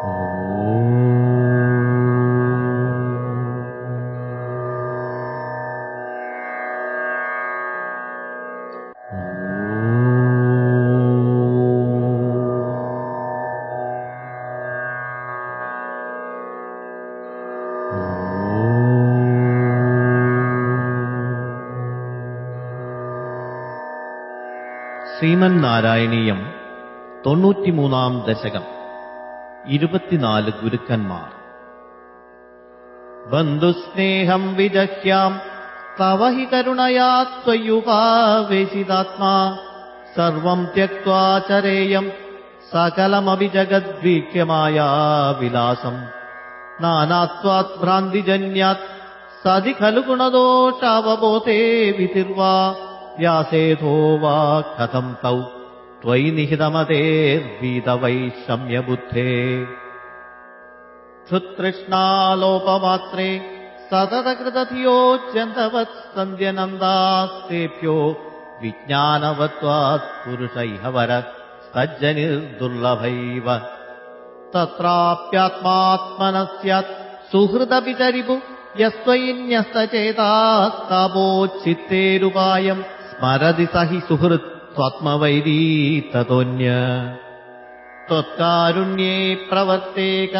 ശ്രീമൻ നാരായണീയം തൊണ്ണൂറ്റിമൂന്നാം ദശകം. गुरुकन्मा बन्धुस्नेहम् विजख्याम् तव हि करुणया त्वयुपावेशिदात्मा सर्वम् त्यक्त्वा चरेयम् सकलमभिजगद्वीक्ष्यमाया विलासम् नानात्वाभ्रान्तिजन्यात् സതി ഖലു ഗുണദോഷാവബോധേ വിതിർവാ വ്യാസേധോ വാ കഥം തൗ. त्वयि निहितमतेर्वीतवैषम्यबुद्धे क्षुतृष्णालोपमात्रे सततकृतधियोच्यन्तवत् सन्ध्यनन्दास्तेभ्यो विज्ञानवत्वात् पुरुष इह वर सज्जनिर्दुर्लभैव। तत्राप्यात्मात्मनः स्यात् सुहृदपि च रिपु यस्त्वयिन्यस्तचेतास्तापोच्चित्तेरुपायम् स्मरति स हि सुहृत् स्वात्मवैरी ततोऽन्य त्वत्कारुण्ये प्रवर्तेक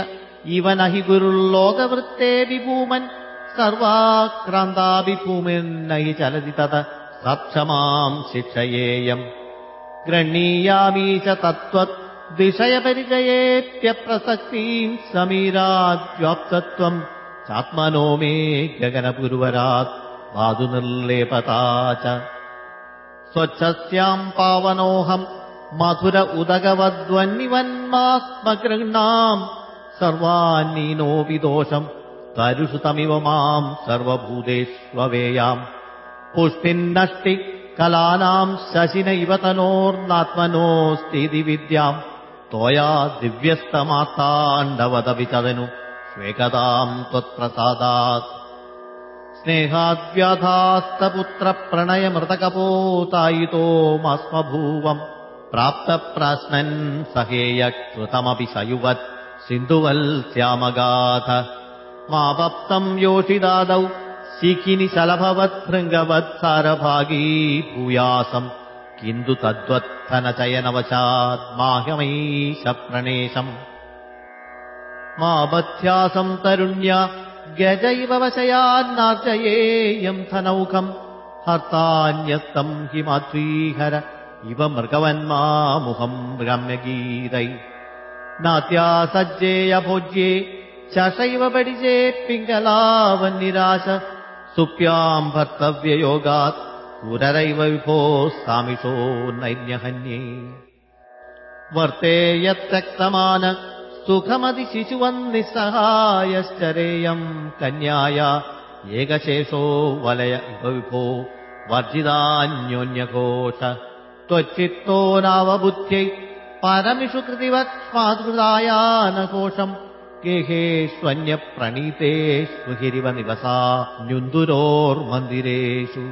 इव न हि गुरुर्लोकवृत्ते विभूमन्। सर्वाक्रान्तापि भूमिर्न हि चलति तत सक्षमाम् शिक्षयेयम्। गृह्णीयामी च तत्त्वत् विषयपरिचयेऽप्यप्रसक्तिम् समीराद्व्याप्तत्वम् चात्मनो मे गगनपुर्वरात् पादुनिर्लेपता च स्वच्छस्याम् पावनोऽहम् मधुर उदगवद्वन्निवन्मात्मगृह्णाम् सर्वान्नीनोऽपि दोषम् तरुषु तमिव माम् सर्वभूतेष्वेयाम् पुष्टिन्नष्टि कलानाम् शशिन इव तनोर्नात्मनोऽस्तीति विद्याम् त्वया दिव्यस्तमाताण्डवदपि तदनु स्वेकदाम् त्वत्प्रसादात् स्नेहाद्व्याधास्तपुत्रप्रणयमृतकपोतायितो मास्मभूवम् प्राप्तप्राश्नन् सहेयकृतमपि सयुवत् सिन्धुवल्स्यामगाथ मापप्तम् योषिदादौ शिखिनि शलभवद्भृङ्गवत्सारभागी भूयासम्। किन्तु तद्वत्थनचयनवशात् माह्यमैष प्रणेशम् मा बध्यासम् तरुण्या गज इव वशयान्नार्जयेयम् धनौखम् हर्तान्यस्तम् हि माध्वीहर। इव मृगवन्मामुहम् रम्यगीरै। नात्या सज्जेय भोज्ये शशैव बडिजे पिङ्गलावन्निराश। सुप्याम् भर्तव्ययोगात् पुररैव विभोः सामिषो नैन्यहन्ये। वर्ते यत्त्यक्तमान सुखमतिशिशुवन्निःसहायश्चरेयम् कन्याया एकशेषो वलय इव विभो वर्जितान्योन्यघोष त्वच्चित्तो नावबुद्ध्यै परमिषु कृतिवत्स्मात्कृतायानघोषम् गेहेष्वन्यप्रणीतेष्व हिरिव निवसा न्युन्दुरोर्मन्दिरेषु।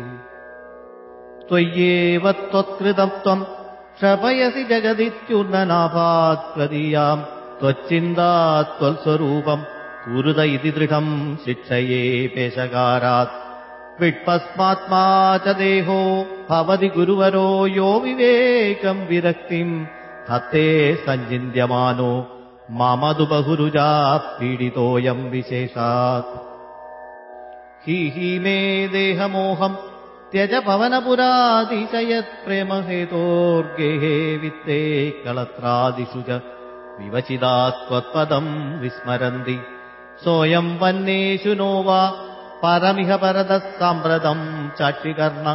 त्वय्येव त्वत्कृतम् त्वम् क्षपयसि जगदित्युन्ननाभात् त्वदीयाम् त्वच्चिन्ता त्वल्स्वरूपम् कुरुत इति दृढम् शिक्षये पेशकारात्। विट्पस्मात्मा च देहो भवति गुरुवरो यो विवेकम् विरक्तिम्। हते सञ्चिन्त्यमानो ममदुबहुरुजा पीडितोऽयम् विशेषात्। हि हि मे देहमोहम् त्यज पवनपुरातिशयत्प्रेमहेतोर्गेः वित्ते कलत्रादिषु च विवचिदास्त्वत्पदम् विस्मरन्ति। सोऽयम् वन्नेषु नो वा परमिह परदः साम्प्रतम् चाक्षिकर्ण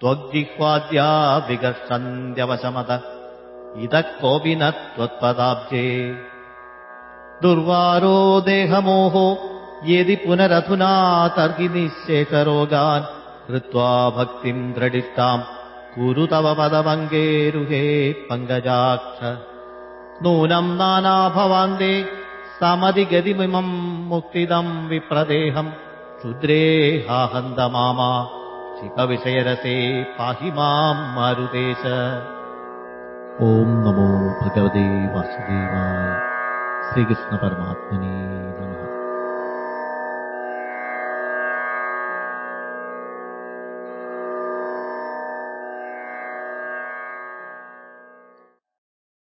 त्वग्जिह्वाद्या विगर्षन्त्यवशमत। इतः कोऽपि न त्वत्पदाब्जे। दुर्वारो देहमोहो यदि पुनरधुना तर्हि निःशेषरोगान् कृत्वा भक्तिम् दृढिष्टाम् कुरु तव पदभङ्गेरुहे पङ्कजाक्ष नूनम् नानाभवान्दे समधिगतिमिमम् मुक्तिदम् विप्रदेहम् क्षुद्रे हाहन्द मामा शिपविषयरसे पाहि माम् मारुदेश ॐ नमो भगवते वासुदेवाय श्रीकृष्णपरमात्मने नमः